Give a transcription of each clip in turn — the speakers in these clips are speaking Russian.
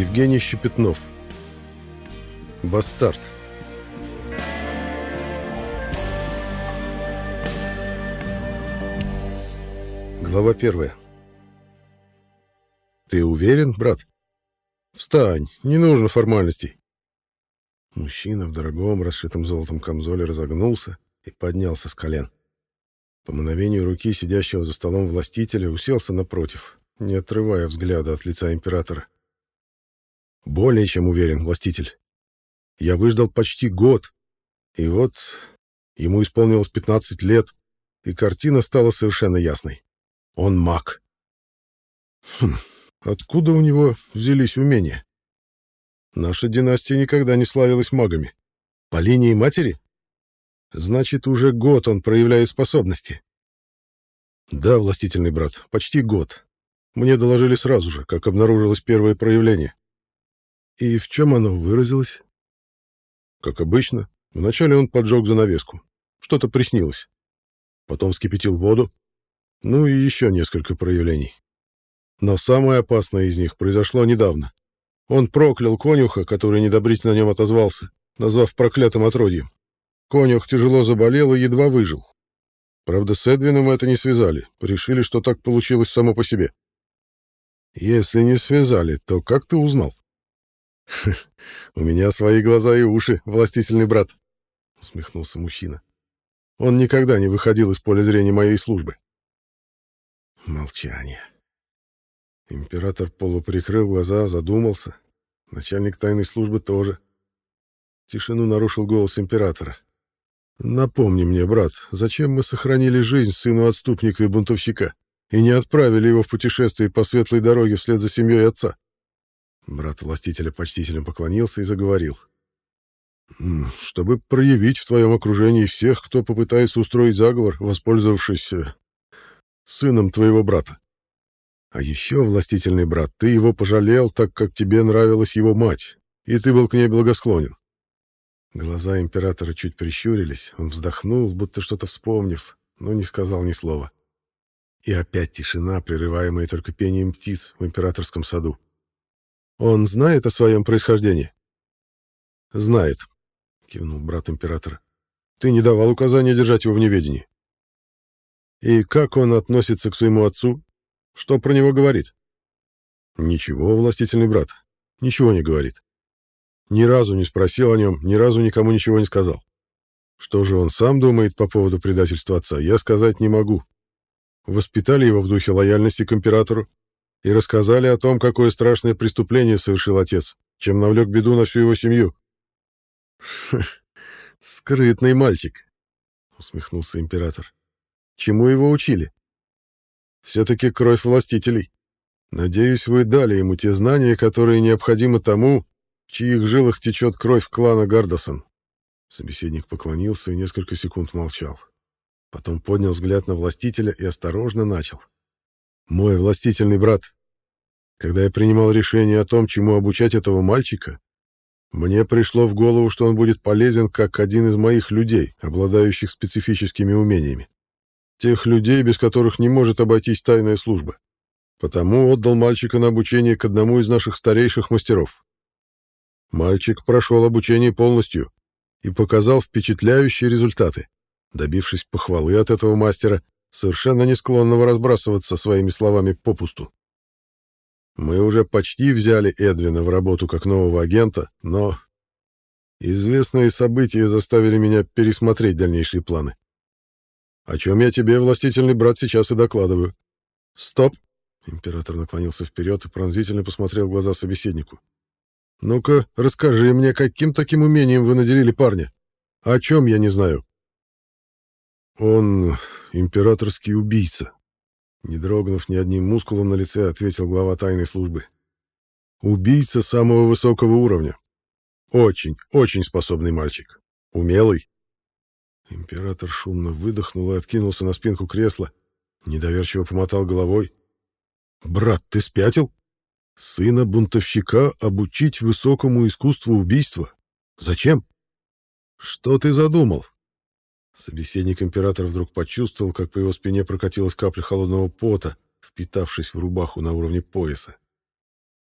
Евгений Щепетнов. Бастард. Глава первая. Ты уверен, брат? Встань, не нужно формальностей. Мужчина в дорогом, расшитом золотом камзоле разогнулся и поднялся с колен. По мановению руки сидящего за столом властителя уселся напротив, не отрывая взгляда от лица императора. Более чем уверен, властитель. Я выждал почти год, и вот ему исполнилось 15 лет, и картина стала совершенно ясной. Он маг. Хм, откуда у него взялись умения? Наша династия никогда не славилась магами. По линии матери? Значит, уже год он проявляет способности. Да, властительный брат, почти год. Мне доложили сразу же, как обнаружилось первое проявление. И в чем оно выразилось? Как обычно, вначале он поджег занавеску. Что-то приснилось. Потом вскипятил воду. Ну и еще несколько проявлений. Но самое опасное из них произошло недавно. Он проклял конюха, который недобрительно о нем отозвался, назвав проклятым отродьем. Конюх тяжело заболел и едва выжил. Правда, с Эдвином это не связали. Решили, что так получилось само по себе. Если не связали, то как ты узнал? У меня свои глаза и уши, властительный брат, усмехнулся мужчина. Он никогда не выходил из поля зрения моей службы. Молчание. Император полуприкрыл глаза, задумался. Начальник тайной службы тоже. Тишину нарушил голос императора. «Напомни мне, брат, зачем мы сохранили жизнь сыну отступника и бунтовщика и не отправили его в путешествие по светлой дороге вслед за семьей отца?» Брат властителя почтительно поклонился и заговорил. «Чтобы проявить в твоем окружении всех, кто попытается устроить заговор, воспользовавшись э, сыном твоего брата. А еще, властительный брат, ты его пожалел, так как тебе нравилась его мать, и ты был к ней благосклонен. Глаза императора чуть прищурились, он вздохнул, будто что-то вспомнив, но не сказал ни слова. И опять тишина, прерываемая только пением птиц в императорском саду. «Он знает о своем происхождении?» «Знает», — кивнул брат императора. «Ты не давал указания держать его в неведении». «И как он относится к своему отцу? Что про него говорит?» «Ничего, властительный брат, ничего не говорит. Ни разу не спросил о нем, ни разу никому ничего не сказал. Что же он сам думает по поводу предательства отца, я сказать не могу. Воспитали его в духе лояльности к императору и рассказали о том, какое страшное преступление совершил отец, чем навлек беду на всю его семью. «Скрытный мальчик», — усмехнулся император. «Чему его учили?» «Все-таки кровь властителей. Надеюсь, вы дали ему те знания, которые необходимы тому, в чьих жилах течет кровь клана Гардосон. Собеседник поклонился и несколько секунд молчал. Потом поднял взгляд на властителя и осторожно начал. «Мой властительный брат, когда я принимал решение о том, чему обучать этого мальчика, мне пришло в голову, что он будет полезен как один из моих людей, обладающих специфическими умениями. Тех людей, без которых не может обойтись тайная служба. Потому отдал мальчика на обучение к одному из наших старейших мастеров. Мальчик прошел обучение полностью и показал впечатляющие результаты, добившись похвалы от этого мастера, совершенно не склонного разбрасываться своими словами попусту. Мы уже почти взяли Эдвина в работу как нового агента, но известные события заставили меня пересмотреть дальнейшие планы. О чем я тебе, властительный брат, сейчас и докладываю. Стоп! Император наклонился вперед и пронзительно посмотрел в глаза собеседнику. Ну-ка, расскажи мне, каким таким умением вы наделили парня? О чем я не знаю? Он императорский убийца. Не дрогнув ни одним мускулом на лице, ответил глава тайной службы. Убийца самого высокого уровня. Очень, очень способный мальчик. Умелый. Император шумно выдохнул и откинулся на спинку кресла. Недоверчиво помотал головой. «Брат, ты спятил?» Сына бунтовщика обучить высокому искусству убийства? Зачем? Что ты задумал? Собеседник императора вдруг почувствовал, как по его спине прокатилась капля холодного пота, впитавшись в рубаху на уровне пояса.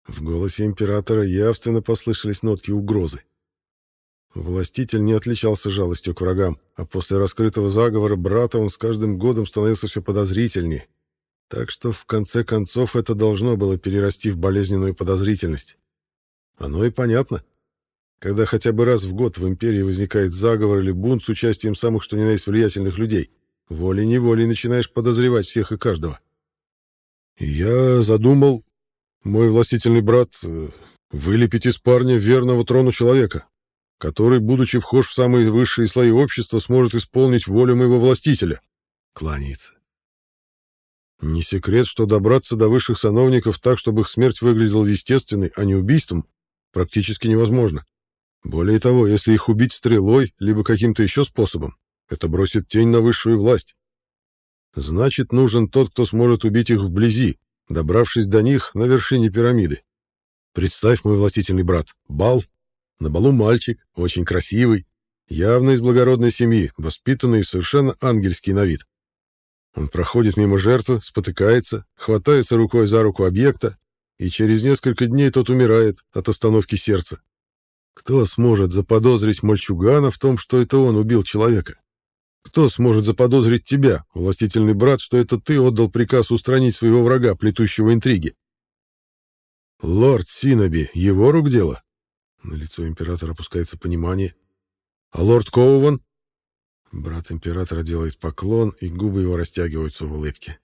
В голосе императора явственно послышались нотки угрозы. Властитель не отличался жалостью к врагам, а после раскрытого заговора брата он с каждым годом становился все подозрительнее. Так что, в конце концов, это должно было перерасти в болезненную подозрительность. Оно и понятно. Когда хотя бы раз в год в империи возникает заговор или бунт с участием самых что ни на есть влиятельных людей, волей-неволей начинаешь подозревать всех и каждого. «Я задумал, мой властительный брат, э, вылепить из парня верного трону человека, который, будучи вхож в самые высшие слои общества, сможет исполнить волю моего властителя. Кланяется. Не секрет, что добраться до высших сановников так, чтобы их смерть выглядела естественной, а не убийством, практически невозможно. Более того, если их убить стрелой, либо каким-то еще способом, это бросит тень на высшую власть. Значит, нужен тот, кто сможет убить их вблизи, добравшись до них на вершине пирамиды. Представь, мой властительный брат, бал. На балу мальчик, очень красивый, явно из благородной семьи, воспитанный и совершенно ангельский на вид. Он проходит мимо жертвы, спотыкается, хватается рукой за руку объекта, и через несколько дней тот умирает от остановки сердца. Кто сможет заподозрить мальчугана в том, что это он убил человека? Кто сможет заподозрить тебя, властительный брат, что это ты отдал приказ устранить своего врага, плетущего интриги? Лорд Синоби, его рук дело? На лицо императора опускается понимание. А лорд Коуван? Брат императора делает поклон, и губы его растягиваются в улыбке.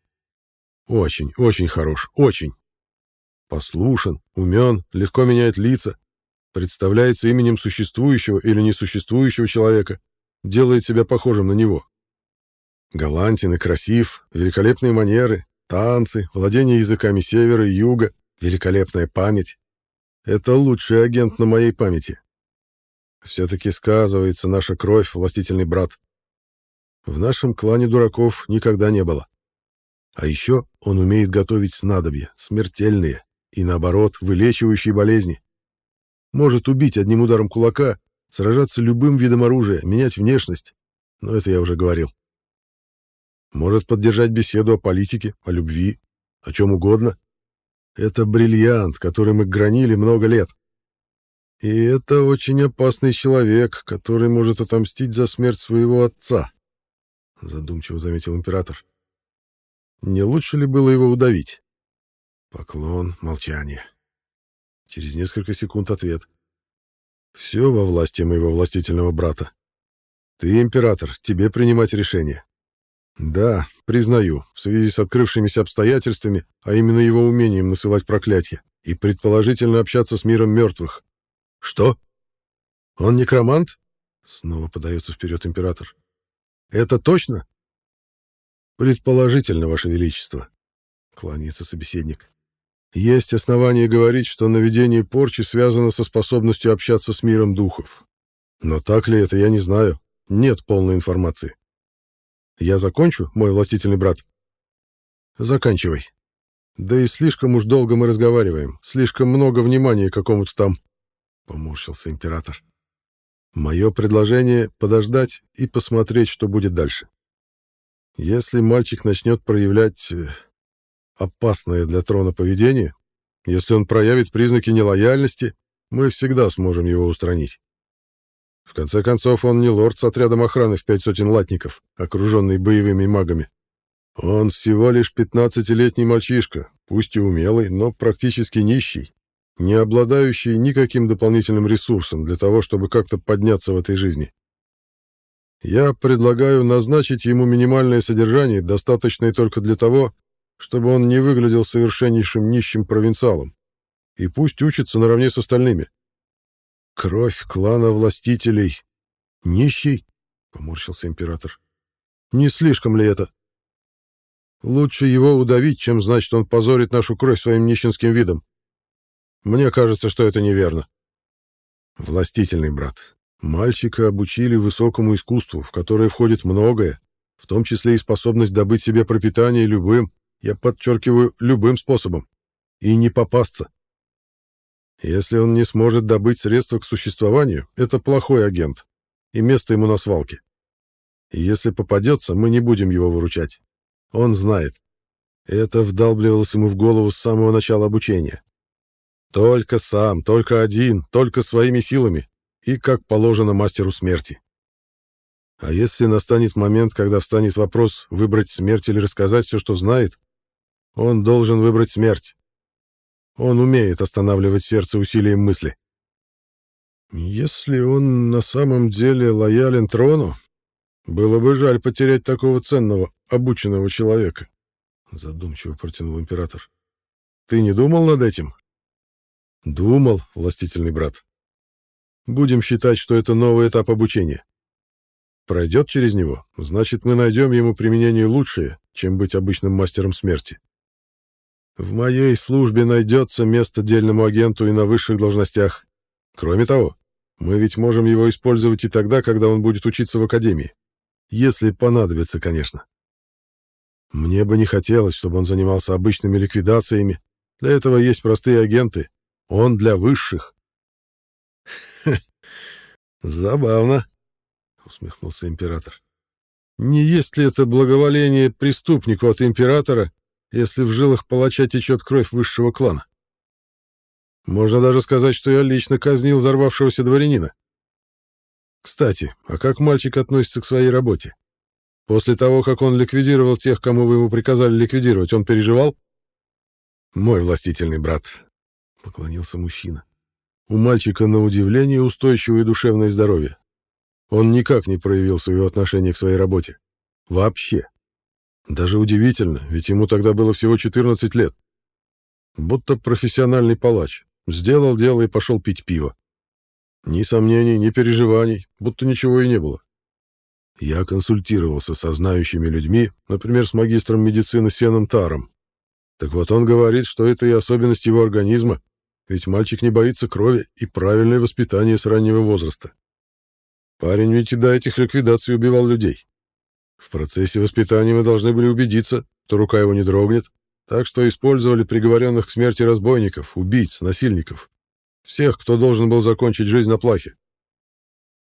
Очень, очень хорош, очень. Послушен, умен, легко меняет лица, представляется именем существующего или несуществующего человека, делает себя похожим на него. Галантин и красив, великолепные манеры, танцы, владение языками севера и юга, великолепная память. Это лучший агент на моей памяти. Все-таки сказывается наша кровь, властительный брат. В нашем клане дураков никогда не было. А еще он умеет готовить снадобья, смертельные и, наоборот, вылечивающие болезни. Может убить одним ударом кулака сражаться любым видом оружия, менять внешность. Но это я уже говорил. Может поддержать беседу о политике, о любви, о чем угодно. Это бриллиант, который мы гранили много лет. И это очень опасный человек, который может отомстить за смерть своего отца, задумчиво заметил император. Не лучше ли было его удавить? Поклон, молчание. Через несколько секунд ответ. Все во власти моего властительного брата. Ты, император, тебе принимать решение. Да, признаю, в связи с открывшимися обстоятельствами, а именно его умением насылать проклятия и предположительно общаться с миром мертвых. Что? Он некромант? Снова подается вперед император. Это точно? Предположительно, Ваше Величество. Кланяется собеседник. Есть основания говорить, что наведение порчи связано со способностью общаться с миром духов. Но так ли это, я не знаю. Нет полной информации. Я закончу, мой властительный брат? Заканчивай. Да и слишком уж долго мы разговариваем, слишком много внимания какому-то там, поморщился император. Мое предложение — подождать и посмотреть, что будет дальше. Если мальчик начнет проявлять э, опасное для трона поведение, если он проявит признаки нелояльности, мы всегда сможем его устранить. В конце концов, он не лорд с отрядом охраны в пять сотен латников, окруженный боевыми магами. Он всего лишь пятнадцатилетний мальчишка, пусть и умелый, но практически нищий, не обладающий никаким дополнительным ресурсом для того, чтобы как-то подняться в этой жизни. Я предлагаю назначить ему минимальное содержание, достаточное только для того, чтобы он не выглядел совершеннейшим нищим провинциалом. И пусть учится наравне с остальными. Кровь клана властителей. Нищий? Поморщился император. Не слишком ли это? Лучше его удавить, чем значит он позорит нашу кровь своим нищенским видом. Мне кажется, что это неверно. Властительный брат. Мальчика обучили высокому искусству, в которое входит многое, в том числе и способность добыть себе пропитание любым, я подчеркиваю, любым способом. И не попасться. Если он не сможет добыть средства к существованию, это плохой агент, и место ему на свалке. И если попадется, мы не будем его выручать. Он знает. Это вдалбливалось ему в голову с самого начала обучения. Только сам, только один, только своими силами и как положено мастеру смерти. А если настанет момент, когда встанет вопрос выбрать смерть или рассказать все, что знает, он должен выбрать смерть. Он умеет останавливать сердце усилием мысли. Если он на самом деле лоялен трону, было бы жаль потерять такого ценного, обученного человека, задумчиво протянул император. Ты не думал над этим? Думал, властительный брат. Будем считать, что это новый этап обучения. Пройдет через него, значит, мы найдем ему применение лучшее, чем быть обычным мастером смерти. В моей службе найдется место дельному агенту и на высших должностях. Кроме того, мы ведь можем его использовать и тогда, когда он будет учиться в академии. Если понадобится, конечно. Мне бы не хотелось, чтобы он занимался обычными ликвидациями. Для этого есть простые агенты. Он для высших. Забавно, усмехнулся император. Не есть ли это благоволение преступнику от императора, если в жилах палача течет кровь высшего клана? Можно даже сказать, что я лично казнил взорвавшегося дворянина. Кстати, а как мальчик относится к своей работе? После того, как он ликвидировал тех, кому вы ему приказали ликвидировать, он переживал? Мой властительный брат, — поклонился мужчина. У мальчика, на удивление, устойчивое душевное здоровье. Он никак не проявил своего отношения к своей работе. Вообще. Даже удивительно, ведь ему тогда было всего 14 лет. Будто профессиональный палач. Сделал дело и пошел пить пиво. Ни сомнений, ни переживаний, будто ничего и не было. Я консультировался со знающими людьми, например, с магистром медицины Сеном Таром. Так вот он говорит, что это и особенность его организма, ведь мальчик не боится крови и правильное воспитание с раннего возраста. Парень ведь и до этих ликвидаций убивал людей. В процессе воспитания мы должны были убедиться, что рука его не дрогнет, так что использовали приговоренных к смерти разбойников, убийц, насильников. Всех, кто должен был закончить жизнь на плахе.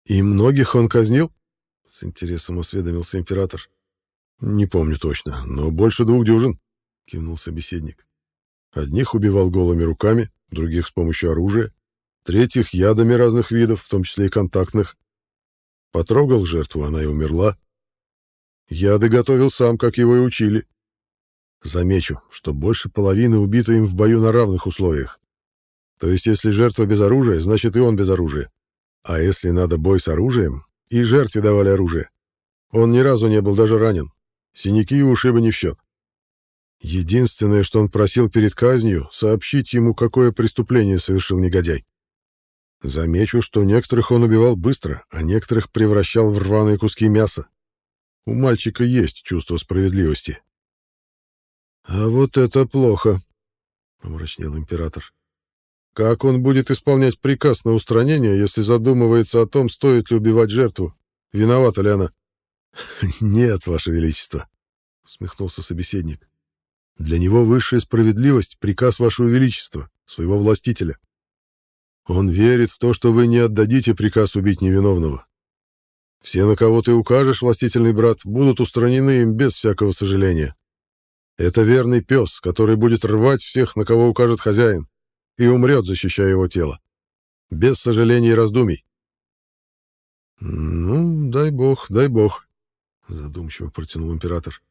И многих он казнил? С интересом осведомился император. Не помню точно, но больше двух дюжин, кивнул собеседник. Одних убивал голыми руками, других с помощью оружия, третьих ядами разных видов, в том числе и контактных. Потрогал жертву, она и умерла. Яды готовил сам, как его и учили. Замечу, что больше половины убито им в бою на равных условиях. То есть, если жертва без оружия, значит и он без оружия. А если надо бой с оружием, и жертве давали оружие. Он ни разу не был даже ранен. Синяки и ушибы не в счет. Единственное, что он просил перед казнью, сообщить ему, какое преступление совершил негодяй. Замечу, что некоторых он убивал быстро, а некоторых превращал в рваные куски мяса. У мальчика есть чувство справедливости. «А вот это плохо», — помрачнел император. «Как он будет исполнять приказ на устранение, если задумывается о том, стоит ли убивать жертву? Виновата ли она?» «Нет, Ваше Величество», — усмехнулся собеседник. «Для него высшая справедливость — приказ Вашего Величества, своего властителя. Он верит в то, что вы не отдадите приказ убить невиновного. Все, на кого ты укажешь, властительный брат, будут устранены им без всякого сожаления. Это верный пес, который будет рвать всех, на кого укажет хозяин, и умрет, защищая его тело. Без сожалений и раздумий. «Ну, дай бог, дай бог», — задумчиво протянул император.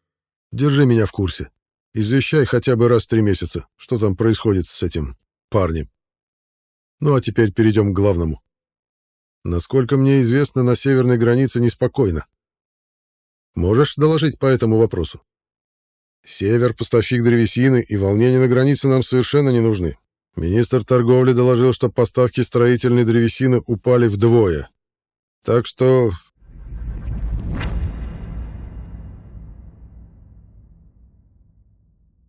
«Держи меня в курсе. Извещай хотя бы раз в три месяца, что там происходит с этим парнем». Ну а теперь перейдем к главному. Насколько мне известно, на северной границе неспокойно. Можешь доложить по этому вопросу? Север — поставщик древесины, и волнения на границе нам совершенно не нужны. Министр торговли доложил, что поставки строительной древесины упали вдвое. Так что...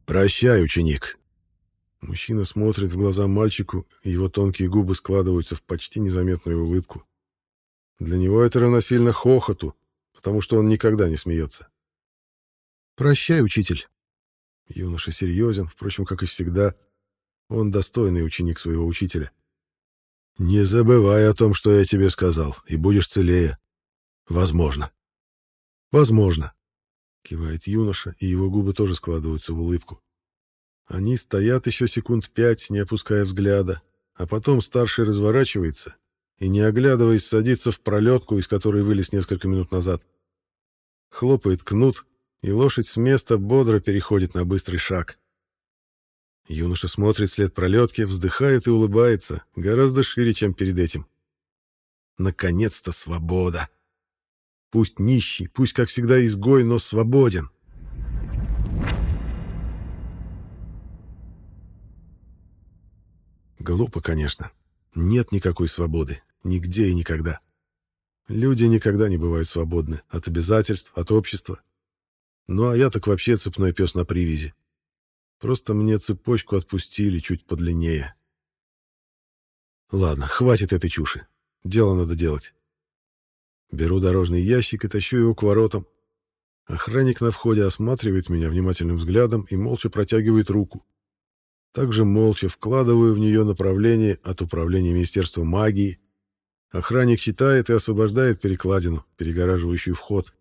Прощай, ученик. Мужчина смотрит в глаза мальчику, и его тонкие губы складываются в почти незаметную улыбку. Для него это равносильно хохоту, потому что он никогда не смеется. «Прощай, учитель». Юноша серьезен, впрочем, как и всегда. Он достойный ученик своего учителя. «Не забывай о том, что я тебе сказал, и будешь целее. Возможно». «Возможно», — кивает юноша, и его губы тоже складываются в улыбку. Они стоят еще секунд пять, не опуская взгляда, а потом старший разворачивается и, не оглядываясь, садится в пролетку, из которой вылез несколько минут назад. Хлопает кнут, и лошадь с места бодро переходит на быстрый шаг. Юноша смотрит след пролетки, вздыхает и улыбается, гораздо шире, чем перед этим. Наконец-то свобода! Пусть нищий, пусть, как всегда, изгой, но свободен. Глупо, конечно. Нет никакой свободы. Нигде и никогда. Люди никогда не бывают свободны от обязательств, от общества. Ну а я так вообще цепной пес на привязи. Просто мне цепочку отпустили чуть подлиннее. Ладно, хватит этой чуши. Дело надо делать. Беру дорожный ящик и тащу его к воротам. Охранник на входе осматривает меня внимательным взглядом и молча протягивает руку. Также молча вкладываю в нее направление от управления Министерства магии. Охранник читает и освобождает перекладину, перегораживающую вход.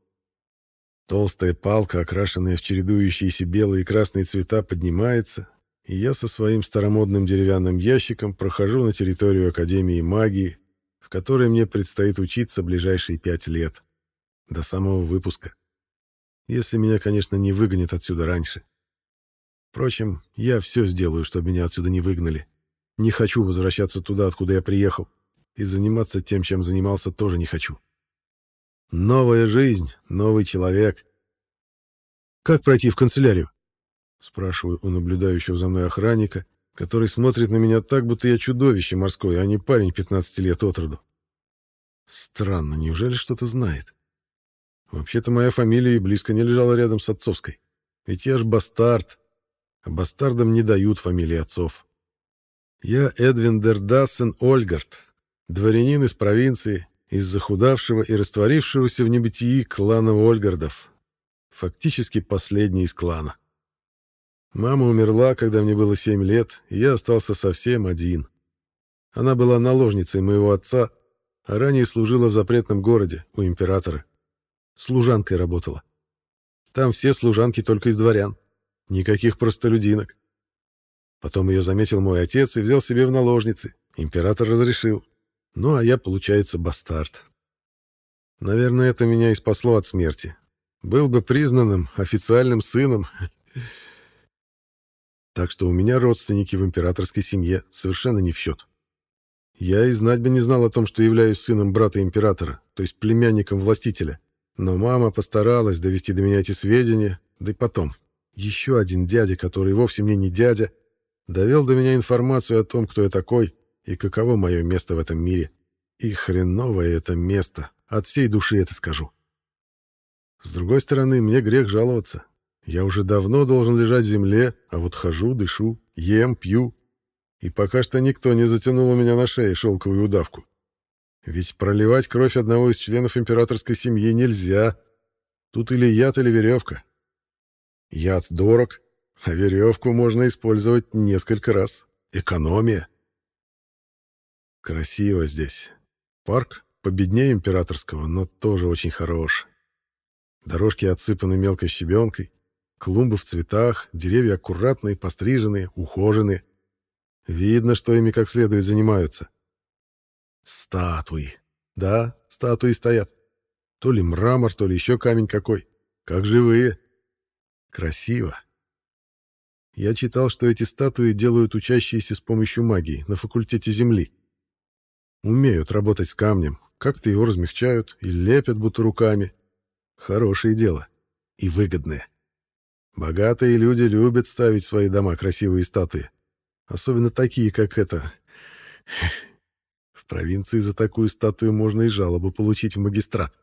Толстая палка, окрашенная в чередующиеся белые и красные цвета, поднимается, и я со своим старомодным деревянным ящиком прохожу на территорию Академии магии, в которой мне предстоит учиться ближайшие пять лет, до самого выпуска. Если меня, конечно, не выгонят отсюда раньше. Впрочем, я все сделаю, чтобы меня отсюда не выгнали. Не хочу возвращаться туда, откуда я приехал, и заниматься тем, чем занимался, тоже не хочу. Новая жизнь, новый человек. Как пройти в канцелярию? Спрашиваю у наблюдающего за мной охранника, который смотрит на меня так, будто я чудовище морское, а не парень 15 лет от роду. Странно, неужели что-то знает? Вообще-то моя фамилия и близко не лежала рядом с отцовской. Ведь я ж бастард, бастардам не дают фамилии отцов. Я Эдвин Дердассен Ольгард, дворянин из провинции, из захудавшего и растворившегося в небытии клана Ольгардов. Фактически последний из клана. Мама умерла, когда мне было семь лет, и я остался совсем один. Она была наложницей моего отца, а ранее служила в запретном городе у императора. Служанкой работала. Там все служанки только из дворян. Никаких простолюдинок. Потом ее заметил мой отец и взял себе в наложницы. Император разрешил. Ну, а я, получается, бастард. Наверное, это меня и спасло от смерти. Был бы признанным официальным сыном. Так что у меня родственники в императорской семье совершенно не в счет. Я и знать бы не знал о том, что являюсь сыном брата императора, то есть племянником властителя. Но мама постаралась довести до меня эти сведения, да и потом. Еще один дядя, который вовсе мне не дядя, довел до меня информацию о том, кто я такой, и каково мое место в этом мире. И хреновое это место, от всей души это скажу. С другой стороны, мне грех жаловаться. Я уже давно должен лежать в земле, а вот хожу, дышу, ем, пью. И пока что никто не затянул у меня на шее шелковую удавку. Ведь проливать кровь одного из членов императорской семьи нельзя. Тут или яд, или веревка. Яд дорог, а веревку можно использовать несколько раз. Экономия. Красиво здесь. Парк победнее императорского, но тоже очень хорош. Дорожки отсыпаны мелкой щебенкой, клумбы в цветах, деревья аккуратные, постриженные, ухоженные. Видно, что ими как следует занимаются. Статуи. Да, статуи стоят. То ли мрамор, то ли еще камень какой. Как живые. Красиво. Я читал, что эти статуи делают учащиеся с помощью магии на факультете Земли. Умеют работать с камнем, как-то его размягчают и лепят будто руками. Хорошее дело. И выгодное. Богатые люди любят ставить в свои дома красивые статуи. Особенно такие, как эта. В провинции за такую статую можно и жалобу получить в магистрат.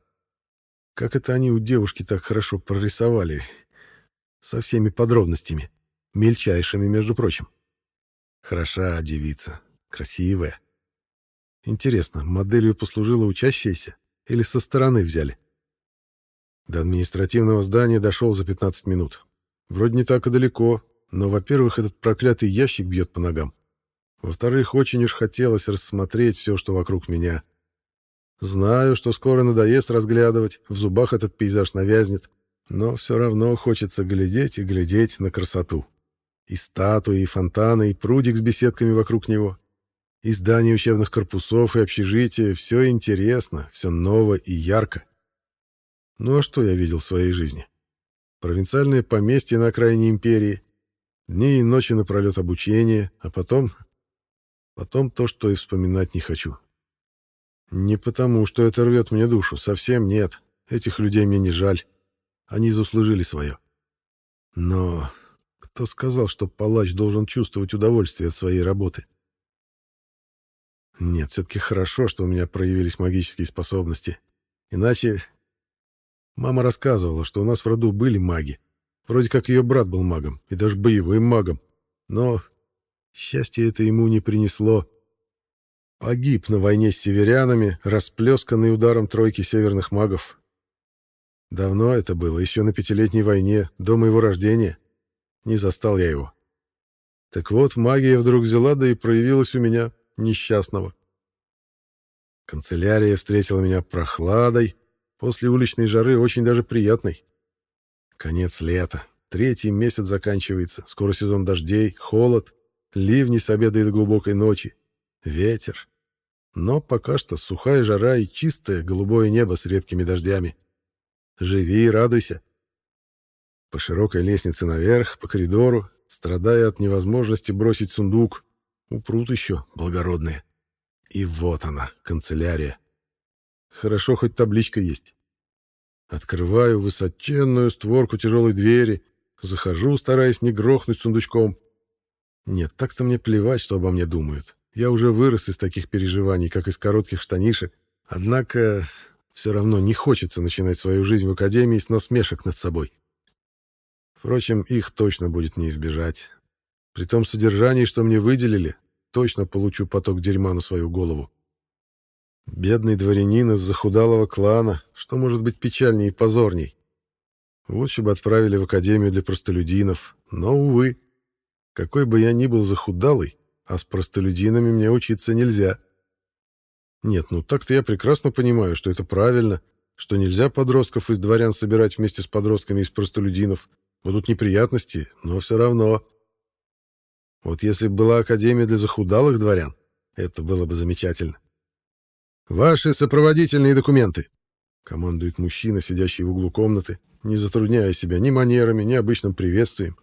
Как это они у девушки так хорошо прорисовали? Со всеми подробностями. Мельчайшими, между прочим. Хороша девица. Красивая. Интересно, моделью послужила учащаяся или со стороны взяли? До административного здания дошел за 15 минут. Вроде не так и далеко, но, во-первых, этот проклятый ящик бьет по ногам. Во-вторых, очень уж хотелось рассмотреть все, что вокруг меня. Знаю, что скоро надоест разглядывать, в зубах этот пейзаж навязнет, но все равно хочется глядеть и глядеть на красоту. И статуи, и фонтаны, и прудик с беседками вокруг него. И здания учебных корпусов, и общежития. Все интересно, все ново и ярко. Ну а что я видел в своей жизни? Провинциальное поместье на окраине империи, дни и ночи напролет обучения, а потом... Потом то, что и вспоминать не хочу. Не потому, что это рвет мне душу, совсем нет. Этих людей мне не жаль. Они заслужили свое. Но кто сказал, что палач должен чувствовать удовольствие от своей работы? Нет, все-таки хорошо, что у меня проявились магические способности. Иначе... Мама рассказывала, что у нас в роду были маги. Вроде как ее брат был магом, и даже боевым магом. Но счастье это ему не принесло. Погиб на войне с северянами, расплесканный ударом тройки северных магов. Давно это было, еще на пятилетней войне, до моего рождения. Не застал я его. Так вот, магия вдруг взяла, да и проявилась у меня, несчастного. Канцелярия встретила меня прохладой, после уличной жары очень даже приятной. Конец лета, третий месяц заканчивается, скоро сезон дождей, холод, ливни с обеда и до глубокой ночи, ветер. Но пока что сухая жара и чистое голубое небо с редкими дождями. Живи и радуйся. По широкой лестнице наверх, по коридору, страдая от невозможности бросить сундук, упрут еще благородные. И вот она, канцелярия. Хорошо, хоть табличка есть. Открываю высоченную створку тяжелой двери, захожу, стараясь не грохнуть сундучком. Нет, так-то мне плевать, что обо мне думают. Я уже вырос из таких переживаний, как из коротких штанишек. Однако все равно не хочется начинать свою жизнь в академии с насмешек над собой. Впрочем, их точно будет не избежать. При том содержании, что мне выделили, точно получу поток дерьма на свою голову. Бедный дворянин из захудалого клана, что может быть печальней и позорней? Лучше бы отправили в академию для простолюдинов, но, увы, какой бы я ни был захудалый, а с простолюдинами мне учиться нельзя. Нет, ну так-то я прекрасно понимаю, что это правильно, что нельзя подростков из дворян собирать вместе с подростками из простолюдинов. Будут неприятности, но все равно. Вот если бы была академия для захудалых дворян, это было бы замечательно. «Ваши сопроводительные документы!» — командует мужчина, сидящий в углу комнаты, не затрудняя себя ни манерами, ни обычным приветствием,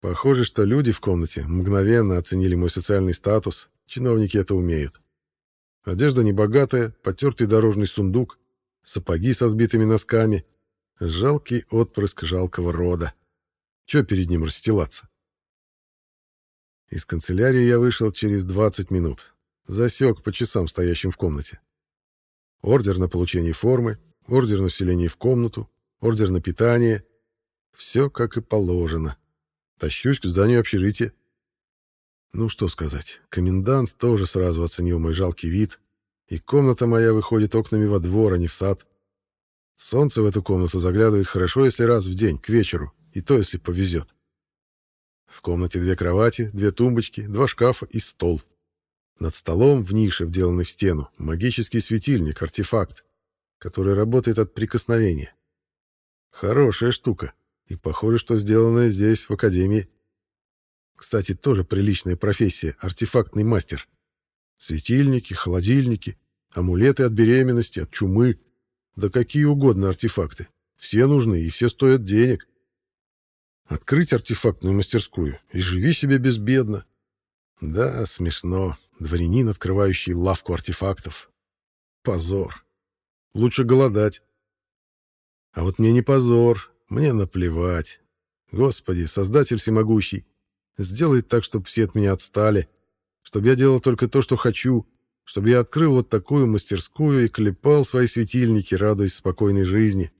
Похоже, что люди в комнате мгновенно оценили мой социальный статус, чиновники это умеют. Одежда небогатая, потертый дорожный сундук, сапоги со сбитыми носками, жалкий отпрыск жалкого рода. Че перед ним расстилаться? Из канцелярии я вышел через 20 минут. Засек по часам, стоящим в комнате. Ордер на получение формы, ордер на вселение в комнату, ордер на питание. Все как и положено. Тащусь к зданию общежития. Ну, что сказать, комендант тоже сразу оценил мой жалкий вид, и комната моя выходит окнами во двор, а не в сад. Солнце в эту комнату заглядывает хорошо, если раз в день, к вечеру, и то, если повезет. В комнате две кровати, две тумбочки, два шкафа и стол. Над столом, в нише, вделанной в стену, магический светильник, артефакт, который работает от прикосновения. Хорошая штука. И похоже, что сделанное здесь, в академии. Кстати, тоже приличная профессия — артефактный мастер. Светильники, холодильники, амулеты от беременности, от чумы. Да какие угодно артефакты. Все нужны и все стоят денег. Открыть артефактную мастерскую и живи себе безбедно. Да, смешно. Дворянин, открывающий лавку артефактов. Позор. Лучше голодать. А вот мне не позор, мне наплевать. Господи, Создатель всемогущий, сделай так, чтобы все от меня отстали, чтобы я делал только то, что хочу, чтобы я открыл вот такую мастерскую и клепал свои светильники, радуясь спокойной жизни.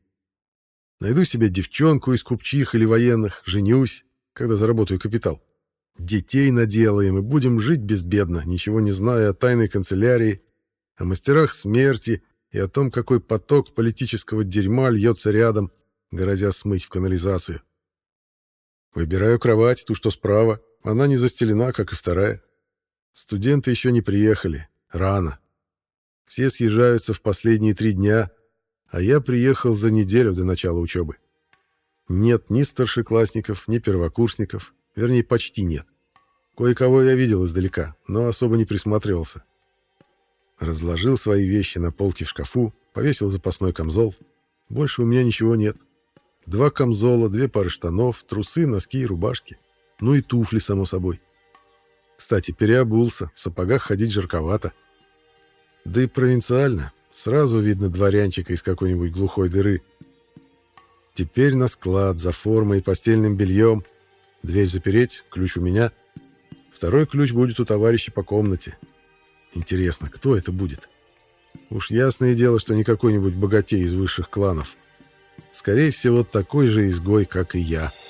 Найду себе девчонку из купчих или военных, женюсь, когда заработаю капитал. Детей наделаем и будем жить безбедно, ничего не зная о тайной канцелярии, о мастерах смерти и о том, какой поток политического дерьма льется рядом, грозя смыть в канализацию. Выбираю кровать, ту, что справа. Она не застелена, как и вторая. Студенты еще не приехали. Рано. Все съезжаются в последние три дня, а я приехал за неделю до начала учебы. Нет ни старшеклассников, ни первокурсников, Вернее, почти нет. Кое-кого я видел издалека, но особо не присматривался. Разложил свои вещи на полке в шкафу, повесил запасной камзол. Больше у меня ничего нет. Два камзола, две пары штанов, трусы, носки и рубашки. Ну и туфли, само собой. Кстати, переобулся, в сапогах ходить жарковато. Да и провинциально. Сразу видно дворянчика из какой-нибудь глухой дыры. Теперь на склад за формой и постельным бельем. Дверь запереть, ключ у меня. Второй ключ будет у товарища по комнате. Интересно, кто это будет? Уж ясное дело, что не какой-нибудь богатей из высших кланов. Скорее всего, такой же изгой, как и я. —